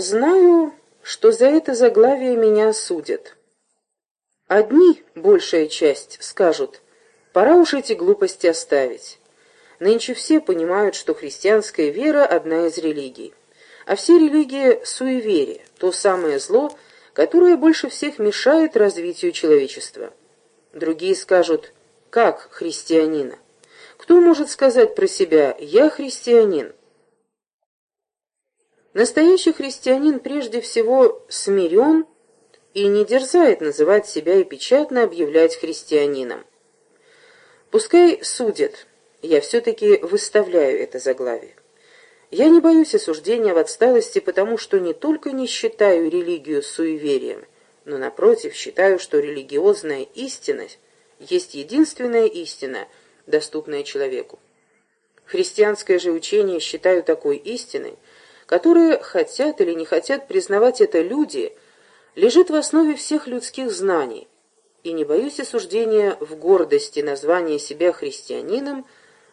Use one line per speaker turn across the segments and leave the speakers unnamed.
Знаю, что за это заглавие меня осудят. Одни, большая часть, скажут, пора уж эти глупости оставить. Нынче все понимают, что христианская вера – одна из религий. А все религии – суеверие, то самое зло, которое больше всех мешает развитию человечества. Другие скажут, как христианина? Кто может сказать про себя «я христианин»? Настоящий христианин прежде всего смирен и не дерзает называть себя и печатно объявлять христианином. Пускай судят, я все-таки выставляю это заглавие. Я не боюсь осуждения в отсталости, потому что не только не считаю религию суеверием, но, напротив, считаю, что религиозная истинность есть единственная истина, доступная человеку. Христианское же учение считаю такой истиной, которые хотят или не хотят признавать это люди, лежит в основе всех людских знаний, и не боюсь осуждения в гордости названия себя христианином,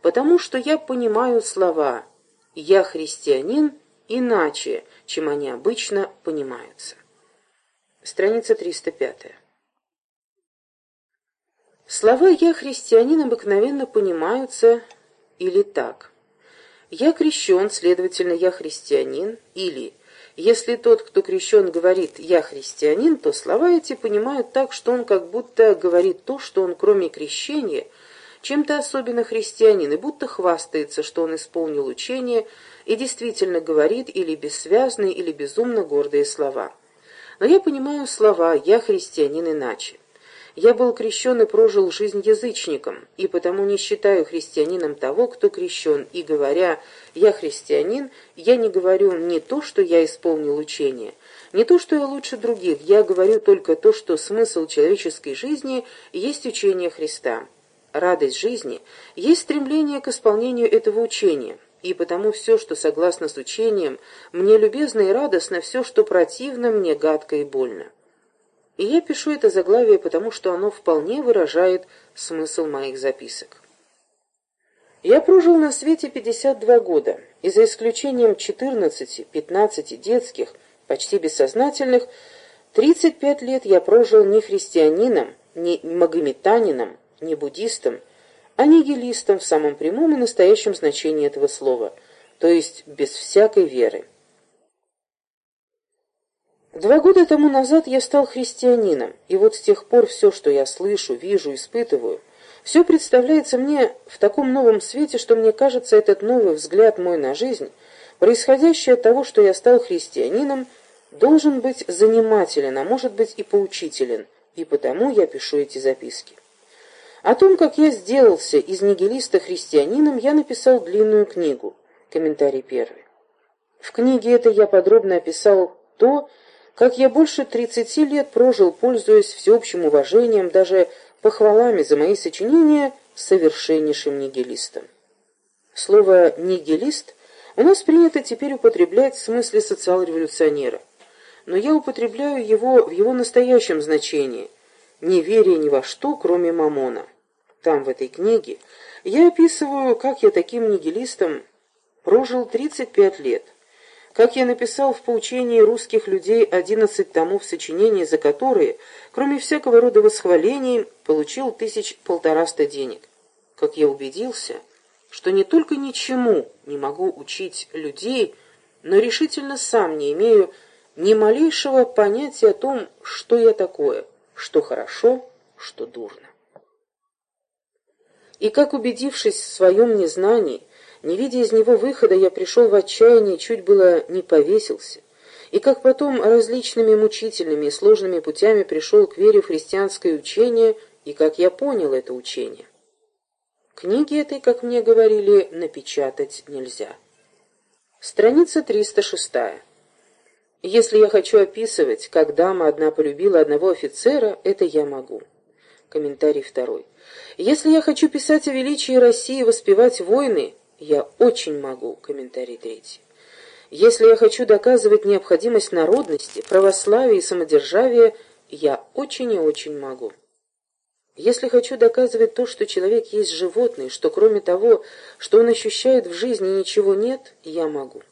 потому что я понимаю слова «я христианин» иначе, чем они обычно понимаются. Страница 305. Слова «я христианин» обыкновенно понимаются или так. «Я крещен, следовательно, я христианин» или «Если тот, кто крещен, говорит «я христианин», то слова эти понимают так, что он как будто говорит то, что он, кроме крещения, чем-то особенно христианин, и будто хвастается, что он исполнил учение и действительно говорит или бессвязные, или безумно гордые слова. Но я понимаю слова «я христианин» иначе. Я был крещен и прожил жизнь язычником, и потому не считаю христианином того, кто крещен, и говоря «я христианин», я не говорю не то, что я исполнил учение, не то, что я лучше других, я говорю только то, что смысл человеческой жизни есть учение Христа. Радость жизни есть стремление к исполнению этого учения, и потому все, что согласно с учением, мне любезно и радостно, все, что противно, мне гадко и больно. И я пишу это заглавие, потому что оно вполне выражает смысл моих записок. Я прожил на свете 52 года, и за исключением 14-15 детских, почти бессознательных, 35 лет я прожил не христианином, не магометанином, не буддистом, а нигилистом в самом прямом и настоящем значении этого слова, то есть без всякой веры. Два года тому назад я стал христианином, и вот с тех пор все, что я слышу, вижу, испытываю, все представляется мне в таком новом свете, что мне кажется, этот новый взгляд мой на жизнь, происходящий от того, что я стал христианином, должен быть занимателен, а может быть и поучителен, и потому я пишу эти записки. О том, как я сделался из нигилиста христианином, я написал длинную книгу. Комментарий первый. В книге этой я подробно описал то, как я больше тридцати лет прожил, пользуясь всеобщим уважением, даже похвалами за мои сочинения, совершеннейшим нигилистом. Слово «нигилист» у нас принято теперь употреблять в смысле социал-революционера, но я употребляю его в его настоящем значении, не веря ни во что, кроме мамона. Там, в этой книге, я описываю, как я таким нигилистом прожил 35 лет – как я написал в поучении русских людей одиннадцать томов сочинений, за которые, кроме всякого рода восхвалений, получил тысяч полтораста денег. Как я убедился, что не только ничему не могу учить людей, но решительно сам не имею ни малейшего понятия о том, что я такое, что хорошо, что дурно. И как убедившись в своем незнании, не видя из него выхода, я пришел в отчаяние, чуть было не повесился. И как потом различными мучительными и сложными путями пришел к вере в христианское учение, и как я понял это учение. Книги этой, как мне говорили, напечатать нельзя. Страница 306. Если я хочу описывать, как дама одна полюбила одного офицера, это я могу. Комментарий второй. Если я хочу писать о величии России и воспевать войны, я очень могу. Комментарий третий. Если я хочу доказывать необходимость народности, православия и самодержавия, я очень и очень могу. Если хочу доказывать то, что человек есть животное, что кроме того, что он ощущает в жизни, ничего нет, я могу.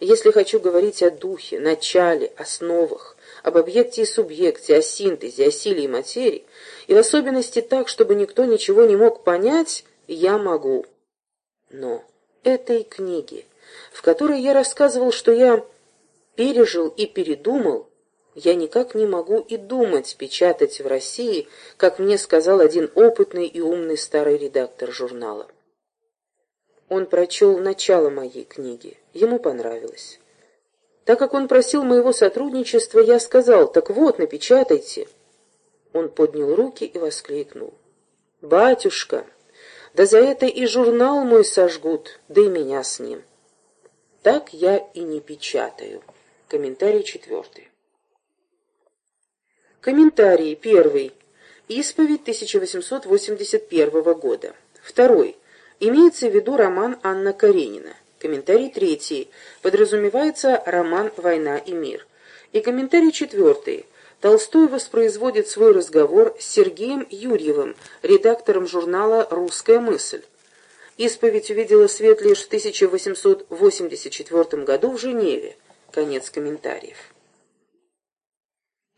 Если хочу говорить о духе, начале, основах, об объекте и субъекте, о синтезе, о силе и материи, и в особенности так, чтобы никто ничего не мог понять, я могу. Но этой книги, в которой я рассказывал, что я пережил и передумал, я никак не могу и думать печатать в России, как мне сказал один опытный и умный старый редактор журнала. Он прочел начало моей книги. Ему понравилось. Так как он просил моего сотрудничества, я сказал, так вот, напечатайте. Он поднял руки и воскликнул. «Батюшка, да за это и журнал мой сожгут, да и меня с ним». Так я и не печатаю. Комментарий четвертый. Комментарий первый. Исповедь 1881 года. Второй. Имеется в виду роман Анна Каренина. Комментарий третий. Подразумевается роман «Война и мир». И комментарий четвертый. Толстой воспроизводит свой разговор с Сергеем Юрьевым, редактором журнала «Русская мысль». Исповедь увидела свет лишь в 1884 году в Женеве. Конец комментариев.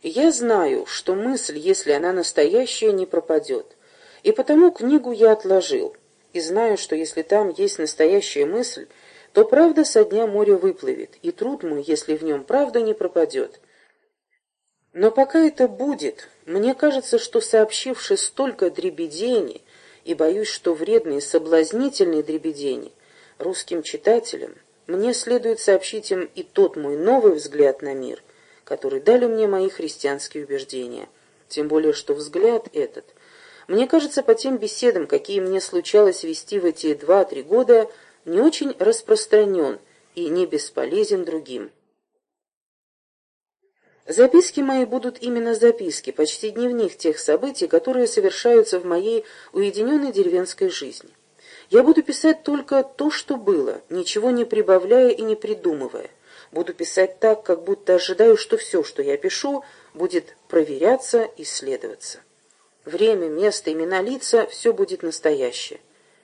Я знаю, что мысль, если она настоящая, не пропадет. И потому книгу я отложил. И знаю, что если там есть настоящая мысль, то правда со дня моря выплывет, и труд мой, если в нем правда не пропадет. Но пока это будет, мне кажется, что сообщивши столько дребедений, и боюсь, что вредные соблазнительные дребедени русским читателям, мне следует сообщить им и тот мой новый взгляд на мир, который дали мне мои христианские убеждения. Тем более, что взгляд этот, мне кажется, по тем беседам, какие мне случалось вести в эти два-три года, не очень распространен и не бесполезен другим. Записки мои будут именно записки, почти дневник тех событий, которые совершаются в моей уединенной деревенской жизни. Я буду писать только то, что было, ничего не прибавляя и не придумывая. Буду писать так, как будто ожидаю, что все, что я пишу, будет проверяться, исследоваться. Время, место, имена, лица – все будет настоящее.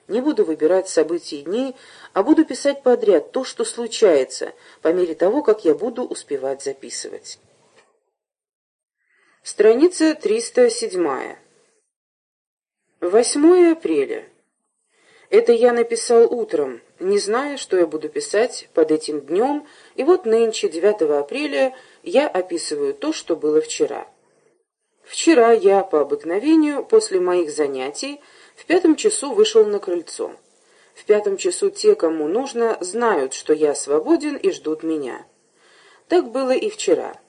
Не буду выбирать события и дней, а буду писать подряд то, что случается, по мере того, как я буду успевать записывать. Страница 307. 8 апреля. Это я написал утром, не зная, что я буду писать под этим днем, и вот нынче, 9 апреля, я описываю то, что было вчера. Вчера я, по обыкновению, после моих занятий, в пятом часу вышел на крыльцо. В пятом часу те, кому нужно, знают, что я свободен и ждут меня. Так было и вчера.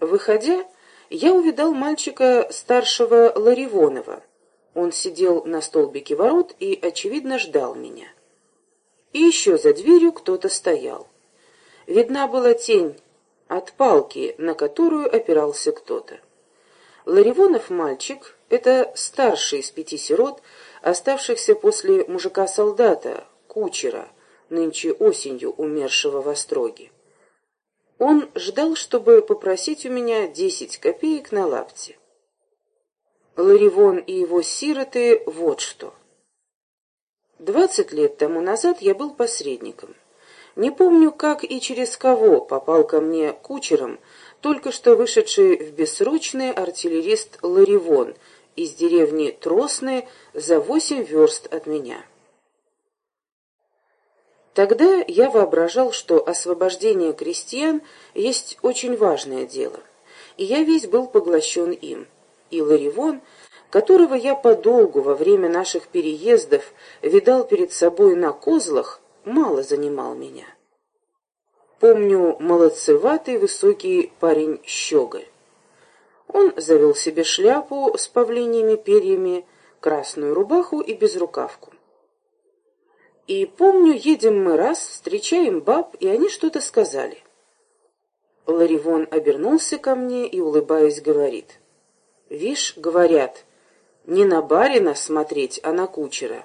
Выходя, я увидал мальчика старшего Ларивонова. Он сидел на столбике ворот и, очевидно, ждал меня. И еще за дверью кто-то стоял. Видна была тень от палки, на которую опирался кто-то. Ларивонов мальчик — это старший из пяти сирот, оставшихся после мужика-солдата, кучера, нынче осенью умершего в Остроге. Он ждал, чтобы попросить у меня десять копеек на лапти. Ларивон и его сироты — вот что. Двадцать лет тому назад я был посредником. Не помню, как и через кого попал ко мне кучером только что вышедший в бессрочный артиллерист Ларивон из деревни Тросны за восемь верст от меня. Тогда я воображал, что освобождение крестьян есть очень важное дело, и я весь был поглощен им. И Ларивон, которого я подолгу во время наших переездов видал перед собой на козлах, мало занимал меня. Помню молодцеватый высокий парень Щеголь. Он завел себе шляпу с павлиньими перьями, красную рубаху и безрукавку. И помню, едем мы раз, встречаем баб, и они что-то сказали. Ларивон обернулся ко мне и, улыбаясь, говорит. «Вишь, говорят, не на барина смотреть, а на кучера».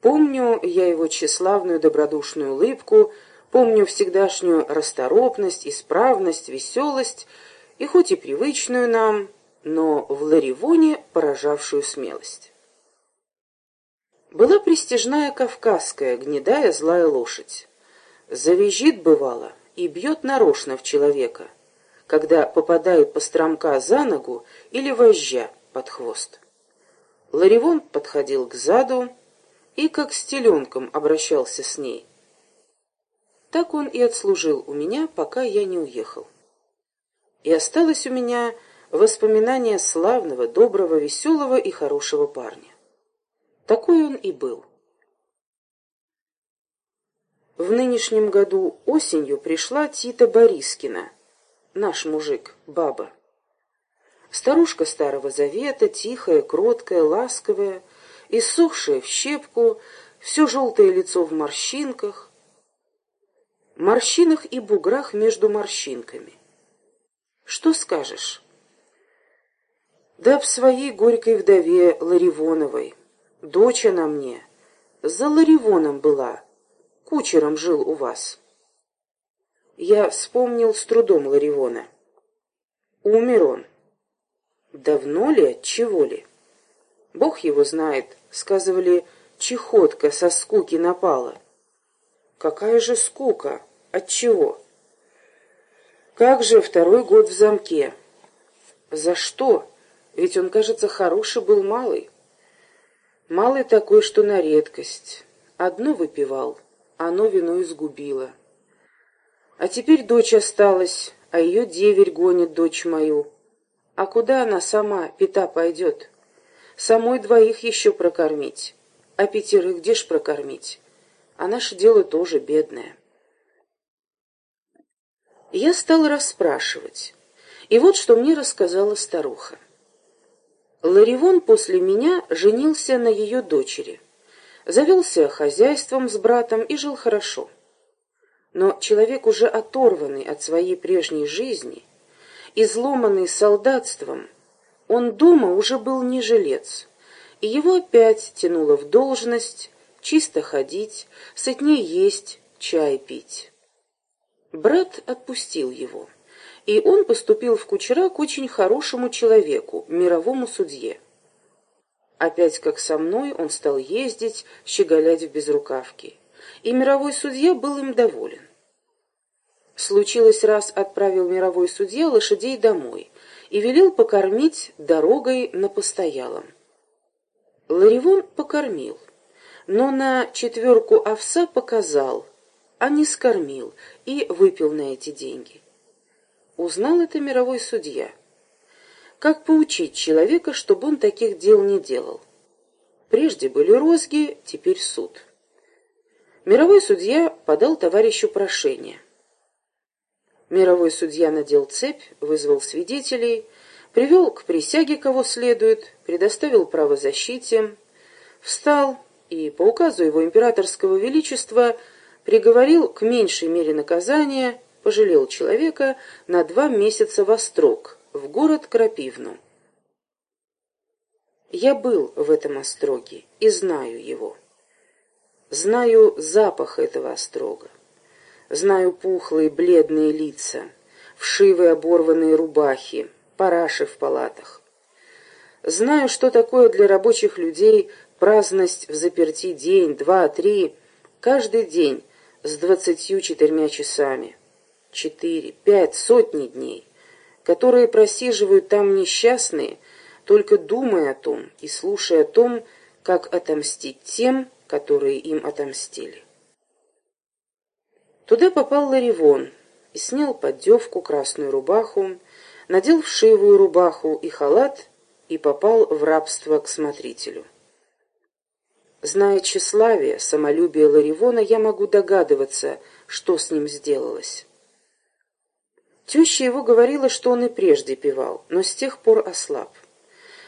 Помню я его тщеславную добродушную улыбку, Помню всегдашнюю расторопность, исправность, веселость, и хоть и привычную нам, но в Ларивоне поражавшую смелость. Была престижная кавказская, гнедая злая лошадь. Завизжит, бывало, и бьет нарочно в человека, когда попадает постромка за ногу или вожжа под хвост. Ларивон подходил к заду и как с теленком обращался с ней. Так он и отслужил у меня, пока я не уехал. И осталось у меня воспоминание славного, доброго, веселого и хорошего парня. Такой он и был. В нынешнем году осенью пришла Тита Борискина, наш мужик, баба. Старушка Старого Завета, тихая, кроткая, ласковая, иссохшая в щепку, все желтое лицо в морщинках, морщинах и буграх между морщинками. Что скажешь? Да в своей горькой вдове Ларивоновой, дочь она мне, за Ларивоном была, кучером жил у вас. Я вспомнил с трудом Ларивона. Умер он. Давно ли, чего ли? Бог его знает, сказывали, чехотка со скуки напала. Какая же скука? От чего? Как же второй год в замке? За что? Ведь он, кажется, хороший был малый. Малый такой, что на редкость. Одно выпивал, оно вино изгубило. А теперь дочь осталась, а ее деверь гонит дочь мою. А куда она сама, пита, пойдет? Самой двоих еще прокормить. А пятерых где ж прокормить? А наше дело тоже бедное. Я стал расспрашивать. И вот что мне рассказала старуха. Ларивон после меня женился на ее дочери. Завелся хозяйством с братом и жил хорошо. Но человек, уже оторванный от своей прежней жизни, изломанный солдатством, он дома уже был не жилец, и его опять тянуло в должность чисто ходить, сытнее есть, чай пить. Брат отпустил его, и он поступил в кучера к очень хорошему человеку, мировому судье. Опять, как со мной, он стал ездить, щеголять в безрукавке, и мировой судья был им доволен. Случилось раз отправил мировой судья лошадей домой и велел покормить дорогой на постоялом. Ларивон покормил, но на четверку овса показал, а не скормил и выпил на эти деньги. Узнал это мировой судья. Как поучить человека, чтобы он таких дел не делал? Прежде были розги, теперь суд. Мировой судья подал товарищу прошение. Мировой судья надел цепь, вызвал свидетелей, привел к присяге кого следует, предоставил право защите, встал и, по указу его императорского величества, приговорил к меньшей мере наказания, пожалел человека на два месяца во строк в город Крапивну. Я был в этом остроге и знаю его. Знаю запах этого острога. Знаю пухлые бледные лица, вшивые оборванные рубахи, параши в палатах. Знаю, что такое для рабочих людей праздность в заперти день, два, три, каждый день с двадцатью четырьмя часами, четыре, пять, сотни дней, которые просиживают там несчастные, только думая о том и слушая о том, как отомстить тем, которые им отомстили. Туда попал Ларивон и снял поддевку, красную рубаху, надел вшивую рубаху и халат и попал в рабство к смотрителю. Зная тщеславие, самолюбие Ларивона, я могу догадываться, что с ним сделалось. Теща его говорила, что он и прежде пивал, но с тех пор ослаб.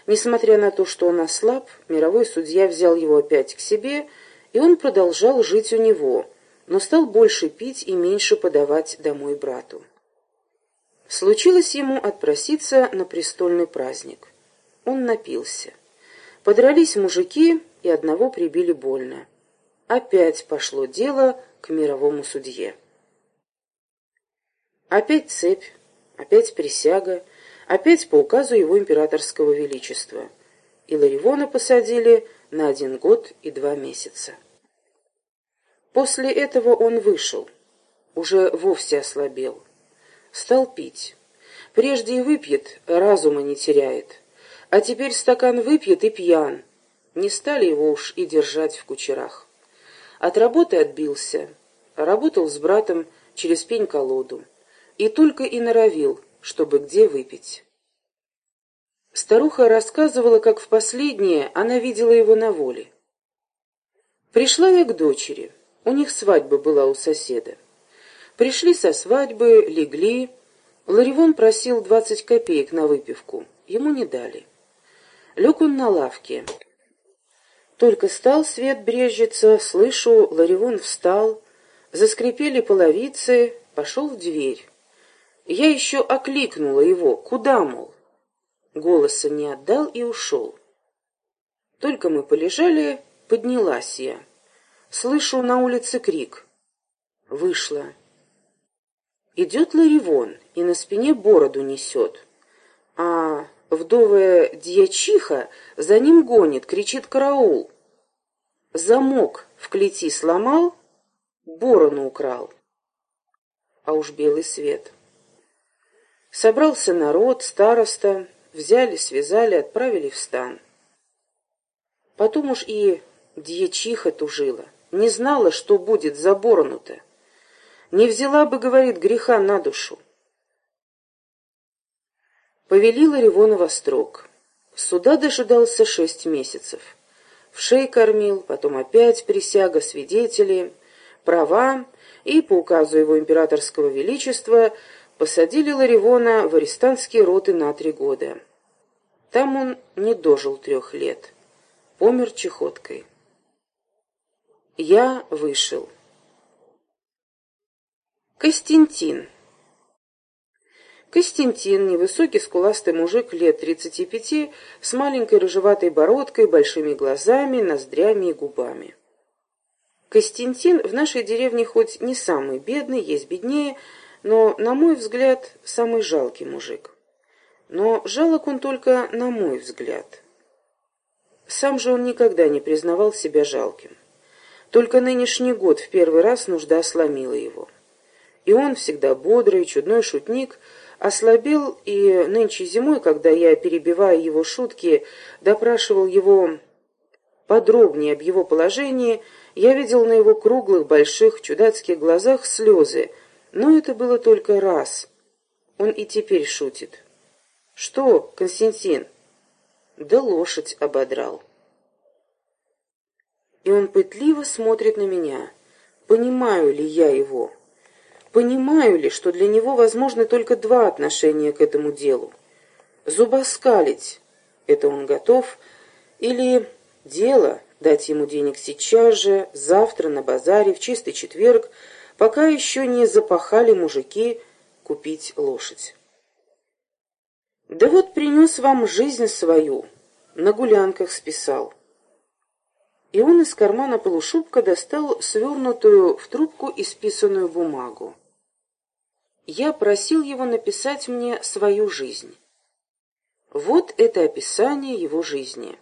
Несмотря на то, что он ослаб, мировой судья взял его опять к себе, и он продолжал жить у него, но стал больше пить и меньше подавать домой брату. Случилось ему отпроситься на престольный праздник. Он напился. Подрались мужики, и одного прибили больно. Опять пошло дело к мировому судье. Опять цепь, опять присяга, опять по указу его императорского величества. И Ларивона посадили на один год и два месяца. После этого он вышел, уже вовсе ослабел. Стал пить. Прежде и выпьет, разума не теряет. А теперь стакан выпьет и пьян. Не стали его уж и держать в кучерах. От работы отбился. Работал с братом через пень-колоду. И только и норовил, чтобы где выпить. Старуха рассказывала, как в последнее она видела его на воле. Пришла я к дочери. У них свадьба была у соседа. Пришли со свадьбы, легли. Ларивон просил двадцать копеек на выпивку. Ему не дали. Лег он на лавке. Только стал свет брежется, слышу, Ларивон встал, заскрипели половицы, пошел в дверь. Я еще окликнула его, куда, мол? Голоса не отдал и ушел. Только мы полежали, поднялась я. Слышу на улице крик. Вышла. Идет Ларивон и на спине бороду несет. А вдовая дьячиха за ним гонит, кричит «караул». Замок в клети сломал, борону украл. А уж белый свет. Собрался народ, староста, взяли, связали, отправили в стан. Потом уж и дьячиха тужила, не знала, что будет за борону-то. Не взяла бы, говорит, греха на душу. Повели Ларивона во строк. Суда дожидался шесть месяцев. В шей кормил, потом опять присяга, свидетели, права, и по указу его императорского величества посадили Ларивона в арестантские роты на три года. Там он не дожил трех лет. Помер чехоткой. Я вышел. Костянтин. Костянтин, невысокий скуластый мужик лет тридцати пяти, с маленькой рыжеватой бородкой, большими глазами, ноздрями и губами. Костянтин в нашей деревне хоть не самый бедный, есть беднее, но, на мой взгляд, самый жалкий мужик. Но жалок он только на мой взгляд. Сам же он никогда не признавал себя жалким. Только нынешний год в первый раз нужда сломила его. И он, всегда бодрый, чудной шутник, ослабел, и нынче зимой, когда я, перебивая его шутки, допрашивал его подробнее об его положении, я видел на его круглых, больших, чудацких глазах слезы, но это было только раз. Он и теперь шутит. «Что, Константин?» «Да лошадь ободрал». И он пытливо смотрит на меня. Понимаю ли я его? Понимаю ли, что для него возможны только два отношения к этому делу? Зубоскалить — это он готов, или дело — дать ему денег сейчас же, завтра на базаре, в чистый четверг, пока еще не запахали мужики купить лошадь. Да вот принес вам жизнь свою, на гулянках списал. И он из кармана полушубка достал свернутую в трубку исписанную бумагу. Я просил его написать мне свою жизнь. Вот это описание его жизни.